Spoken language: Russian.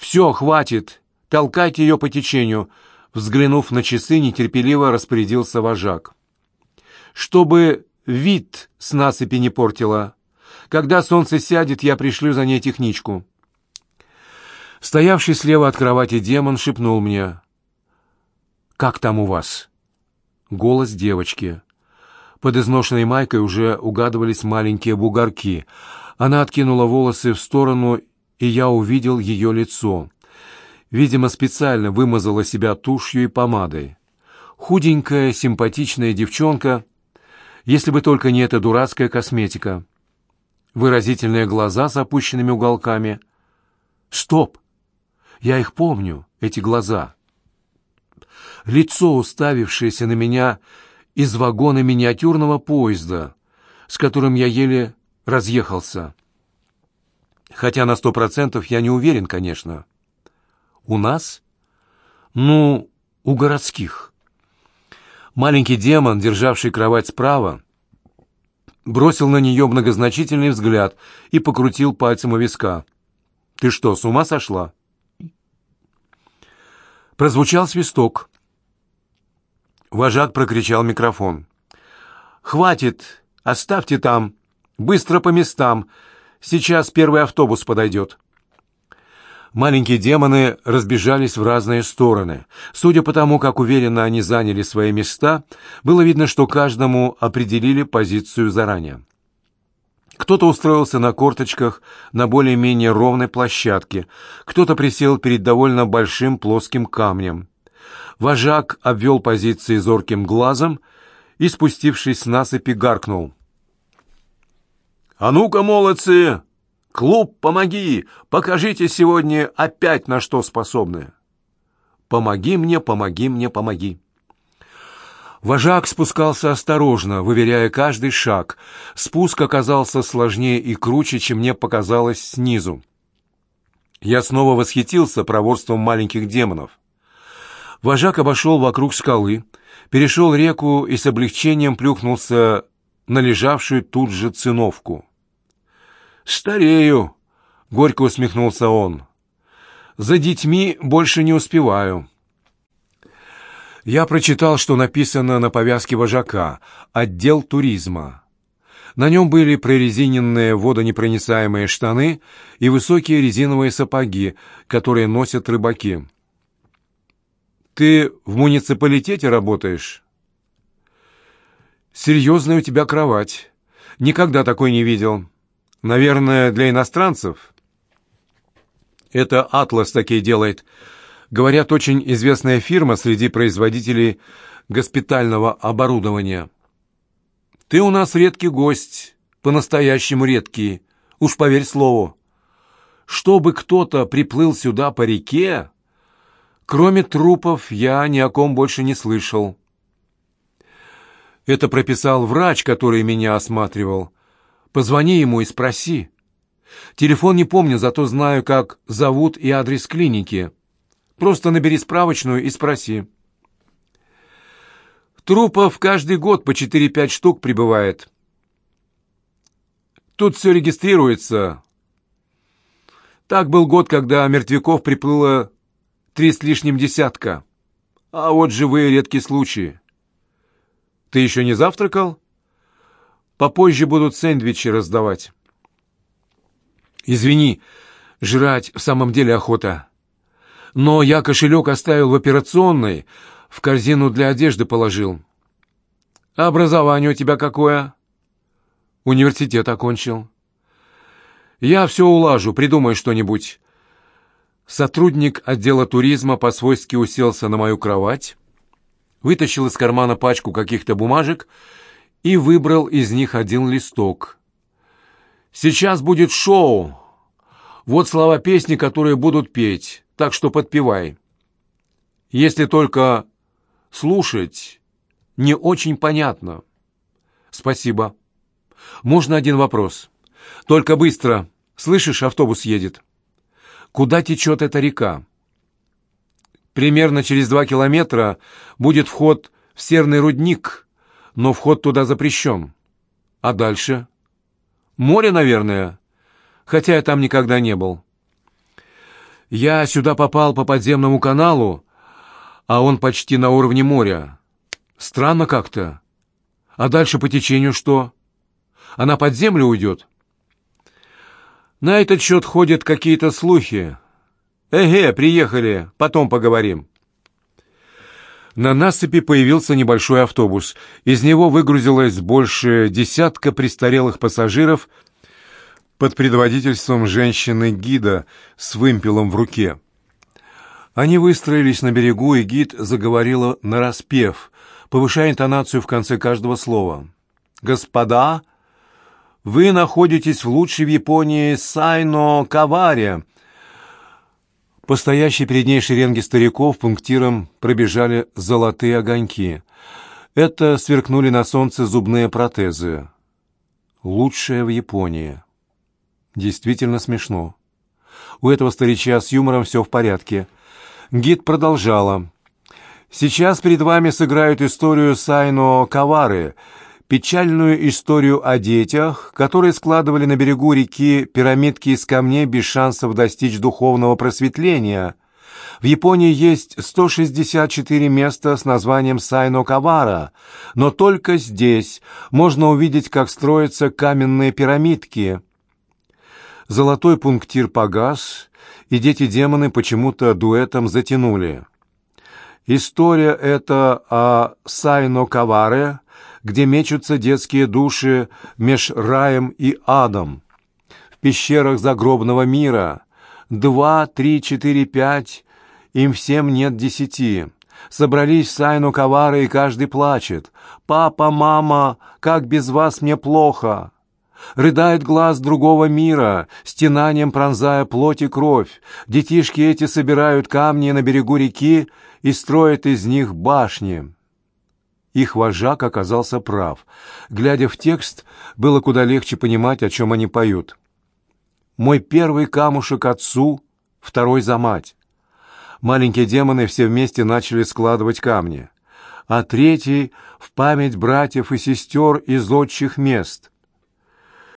«Все, хватит! Толкайте ее по течению!» Взглянув на часы, нетерпеливо распорядился вожак. «Чтобы вид с насыпи не портило. Когда солнце сядет, я пришлю за ней техничку». Стоявший слева от кровати демон шепнул мне. «Как там у вас?» Голос девочки. Под изношенной майкой уже угадывались маленькие бугорки. Она откинула волосы в сторону, и я увидел ее лицо. Видимо, специально вымазала себя тушью и помадой. Худенькая, симпатичная девчонка, если бы только не эта дурацкая косметика. Выразительные глаза с опущенными уголками. Стоп! Я их помню, эти глаза. Лицо, уставившееся на меня из вагона миниатюрного поезда, с которым я еле разъехался. Хотя на сто процентов я не уверен, конечно. У нас? Ну, у городских. Маленький демон, державший кровать справа, бросил на нее многозначительный взгляд и покрутил пальцем у виска. «Ты что, с ума сошла?» Прозвучал свисток. Вожак прокричал микрофон. «Хватит! Оставьте там! Быстро по местам! Сейчас первый автобус подойдет!» Маленькие демоны разбежались в разные стороны. Судя по тому, как уверенно они заняли свои места, было видно, что каждому определили позицию заранее. Кто-то устроился на корточках на более-менее ровной площадке, кто-то присел перед довольно большим плоским камнем. Вожак обвел позиции зорким глазом и, спустившись с насыпи, гаркнул. «А ну-ка, молодцы! Клуб, помоги! Покажите сегодня опять на что способны!» «Помоги мне, помоги мне, помоги!» Вожак спускался осторожно, выверяя каждый шаг. Спуск оказался сложнее и круче, чем мне показалось снизу. Я снова восхитился проворством маленьких демонов. Вожак обошел вокруг скалы, перешел реку и с облегчением плюхнулся на лежавшую тут же циновку. «Старею!» — горько усмехнулся он. «За детьми больше не успеваю». Я прочитал, что написано на повязке вожака «Отдел туризма». На нем были прорезиненные водонепроницаемые штаны и высокие резиновые сапоги, которые носят рыбаки. «Ты в муниципалитете работаешь?» «Серьезная у тебя кровать. Никогда такой не видел. Наверное, для иностранцев?» «Это «Атлас» такие делает», Говорят, очень известная фирма среди производителей госпитального оборудования. Ты у нас редкий гость, по-настоящему редкий, уж поверь слову. Чтобы кто-то приплыл сюда по реке, кроме трупов я ни о ком больше не слышал. Это прописал врач, который меня осматривал. Позвони ему и спроси. Телефон не помню, зато знаю, как зовут и адрес клиники. Просто набери справочную и спроси. Трупов каждый год по 4-5 штук прибывает. Тут все регистрируется. Так был год, когда мертвяков приплыло три с лишним десятка. А вот живые редкие случаи. Ты еще не завтракал? Попозже будут сэндвичи раздавать. Извини, жрать в самом деле охота но я кошелек оставил в операционной, в корзину для одежды положил. А образование у тебя какое? Университет окончил. Я все улажу, придумай что-нибудь. Сотрудник отдела туризма по-свойски уселся на мою кровать, вытащил из кармана пачку каких-то бумажек выбрал из них один листок. «Сейчас будет шоу. Вот слова песни, которые будут петь так что подпевай. Если только слушать не очень понятно. Спасибо. Можно один вопрос? Только быстро. Слышишь, автобус едет. Куда течет эта река? Примерно через два километра будет вход в серный рудник, но вход туда запрещен. А дальше? Море, наверное, хотя я там никогда не был. Я сюда попал по подземному каналу, а он почти на уровне моря. Странно как-то. А дальше по течению что? Она под землю уйдет?» «На этот счет ходят какие-то слухи. Эге, приехали, потом поговорим». На насыпи появился небольшой автобус. Из него выгрузилось больше десятка престарелых пассажиров под предводительством женщины-гида с вымпелом в руке. Они выстроились на берегу, и гид заговорила нараспев, повышая интонацию в конце каждого слова. «Господа, вы находитесь в лучшей в Японии Сайно-Каваре, по стоящей перед ней шеренге стариков пунктиром пробежали золотые огоньки. Это сверкнули на солнце зубные протезы. Лучшее в Японии. Действительно смешно. У этого старича с юмором все в порядке. Гид продолжала. «Сейчас перед вами сыграют историю Сайно Кавары, печальную историю о детях, которые складывали на берегу реки пирамидки из камней без шансов достичь духовного просветления. В Японии есть 164 места с названием Сайно-Кавара, но только здесь можно увидеть, как строятся каменные пирамидки. Золотой пунктир погас, и дети-демоны почему-то дуэтом затянули. История эта о Сайно-Каваре – где мечутся детские души меж раем и адом. В пещерах загробного мира два, три, четыре, пять, им всем нет десяти. Собрались Сайну Кавары, и каждый плачет. «Папа, мама, как без вас мне плохо!» Рыдает глаз другого мира, стенанием пронзая плоть и кровь. Детишки эти собирают камни на берегу реки и строят из них башни. Их вожак оказался прав. Глядя в текст, было куда легче понимать, о чем они поют. «Мой первый камушек отцу, второй за мать». Маленькие демоны все вместе начали складывать камни. А третий — в память братьев и сестер из отчих мест.